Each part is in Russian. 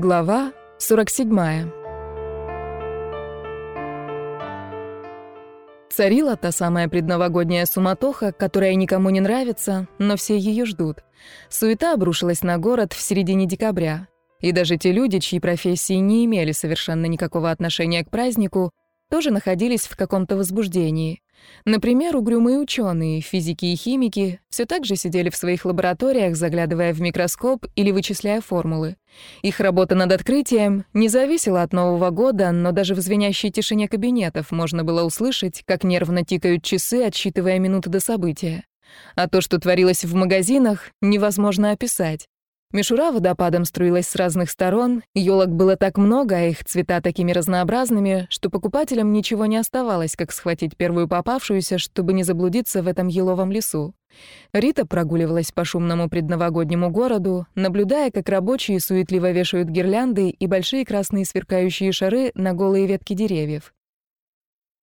Глава 47. Царила та самая предновогодняя суматоха, которая никому не нравится, но все ее ждут. Суета обрушилась на город в середине декабря. И даже те люди, чьи профессии не имели совершенно никакого отношения к празднику, тоже находились в каком-то возбуждении. Например, угрюмые ученые, физики и химики все так же сидели в своих лабораториях, заглядывая в микроскоп или вычисляя формулы. Их работа над открытием не зависела от Нового года, но даже в звенящей тишине кабинетов можно было услышать, как нервно тикают часы, отсчитывая минуты до события. А то, что творилось в магазинах, невозможно описать. Мишура водопадом струилась с разных сторон, елок было так много, а их цвета такими разнообразными, что покупателям ничего не оставалось, как схватить первую попавшуюся, чтобы не заблудиться в этом еловом лесу. Рита прогуливалась по шумному предновогоднему городу, наблюдая, как рабочие суетливо вешают гирлянды и большие красные сверкающие шары на голые ветки деревьев.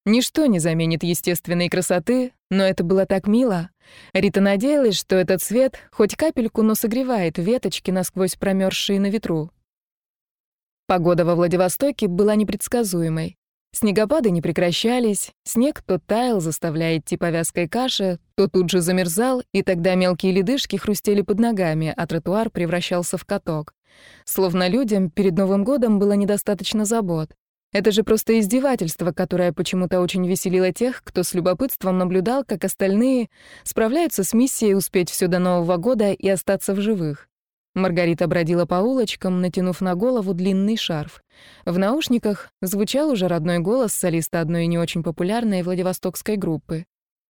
Ничто не заменит естественной красоты, но это было так мило. Рита надеялась, что этот свет хоть капельку, но согревает веточки, насквозь промерзшие на ветру. Погода во Владивостоке была непредсказуемой. Снегопады не прекращались, снег то таял, заставляя идти по вязкой каше, то тут же замерзал, и тогда мелкие ледышки хрустели под ногами, а тротуар превращался в каток. Словно людям перед Новым годом было недостаточно забот. Это же просто издевательство, которое почему-то очень веселило тех, кто с любопытством наблюдал, как остальные справляются с миссией успеть все до Нового года и остаться в живых. Маргарита бродила по улочкам, натянув на голову длинный шарф. В наушниках звучал уже родной голос солиста одной не очень популярной владивостокской группы.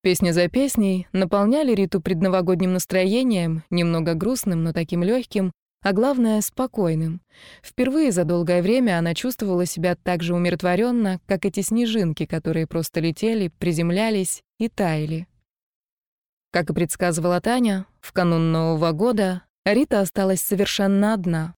Песня за песней наполняли Риту предновогодним настроением, немного грустным, но таким легким, а главное — спокойным. Впервые за долгое время она чувствовала себя так же умиротворенно, как эти снежинки, которые просто летели, приземлялись и таяли. Как и предсказывала Таня, в канун Нового года Рита осталась совершенно одна.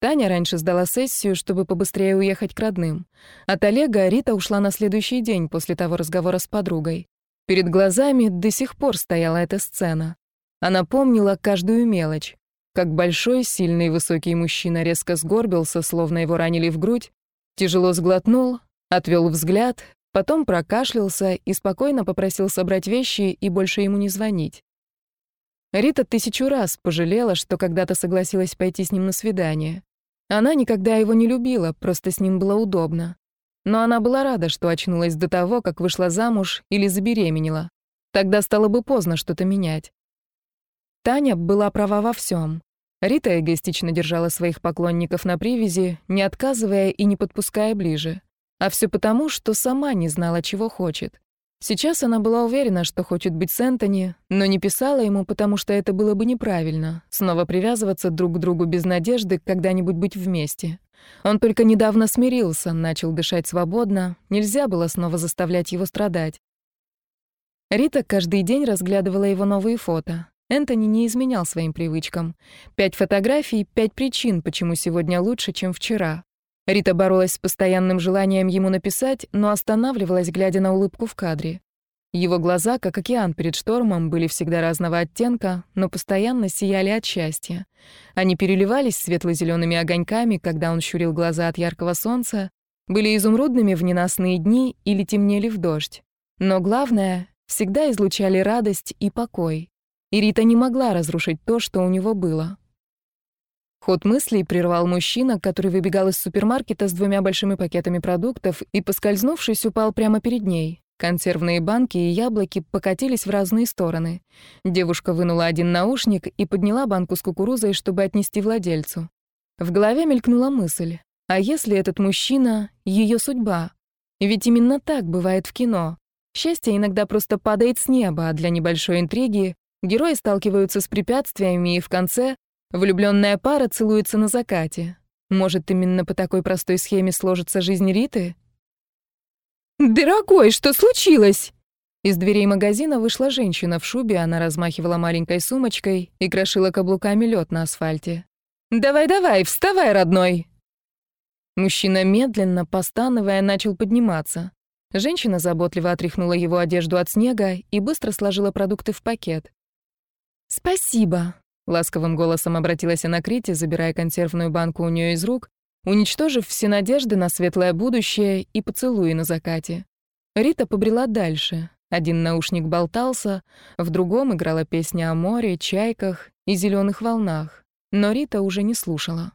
Таня раньше сдала сессию, чтобы побыстрее уехать к родным. От Олега Рита ушла на следующий день после того разговора с подругой. Перед глазами до сих пор стояла эта сцена. Она помнила каждую мелочь как большой, сильный, высокий мужчина резко сгорбился, словно его ранили в грудь, тяжело сглотнул, отвел взгляд, потом прокашлялся и спокойно попросил собрать вещи и больше ему не звонить. Рита тысячу раз пожалела, что когда-то согласилась пойти с ним на свидание. Она никогда его не любила, просто с ним было удобно. Но она была рада, что очнулась до того, как вышла замуж или забеременела. Тогда стало бы поздно что-то менять. Таня была права во всем. Рита эгоистично держала своих поклонников на привязи, не отказывая и не подпуская ближе. А все потому, что сама не знала, чего хочет. Сейчас она была уверена, что хочет быть с Энтони, но не писала ему, потому что это было бы неправильно — снова привязываться друг к другу без надежды когда-нибудь быть вместе. Он только недавно смирился, начал дышать свободно, нельзя было снова заставлять его страдать. Рита каждый день разглядывала его новые фото. Энтони не изменял своим привычкам. Пять фотографий, пять причин, почему сегодня лучше, чем вчера. Рита боролась с постоянным желанием ему написать, но останавливалась, глядя на улыбку в кадре. Его глаза, как океан перед штормом, были всегда разного оттенка, но постоянно сияли от счастья. Они переливались светло зелеными огоньками, когда он щурил глаза от яркого солнца, были изумрудными в ненастные дни или темнели в дождь. Но главное, всегда излучали радость и покой и Рита не могла разрушить то, что у него было. Ход мыслей прервал мужчина, который выбегал из супермаркета с двумя большими пакетами продуктов и, поскользнувшись, упал прямо перед ней. Консервные банки и яблоки покатились в разные стороны. Девушка вынула один наушник и подняла банку с кукурузой, чтобы отнести владельцу. В голове мелькнула мысль. А если этот мужчина — ее судьба? Ведь именно так бывает в кино. Счастье иногда просто падает с неба, а для небольшой интриги Герои сталкиваются с препятствиями, и в конце влюбленная пара целуется на закате. Может, именно по такой простой схеме сложится жизнь Риты? «Дорогой, что случилось?» Из дверей магазина вышла женщина в шубе, она размахивала маленькой сумочкой и крошила каблуками лед на асфальте. «Давай-давай, вставай, родной!» Мужчина медленно, постановая, начал подниматься. Женщина заботливо отряхнула его одежду от снега и быстро сложила продукты в пакет. «Спасибо», — ласковым голосом обратилась она к Рите, забирая консервную банку у нее из рук уничтожив все надежды на светлое будущее и поцелуи на закате. Рита побрела дальше. Один наушник болтался, в другом играла песня о море, чайках и зеленых волнах. Но Рита уже не слушала.